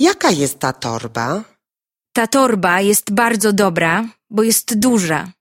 Jaka jest ta torba? Ta torba jest bardzo dobra, bo jest duża.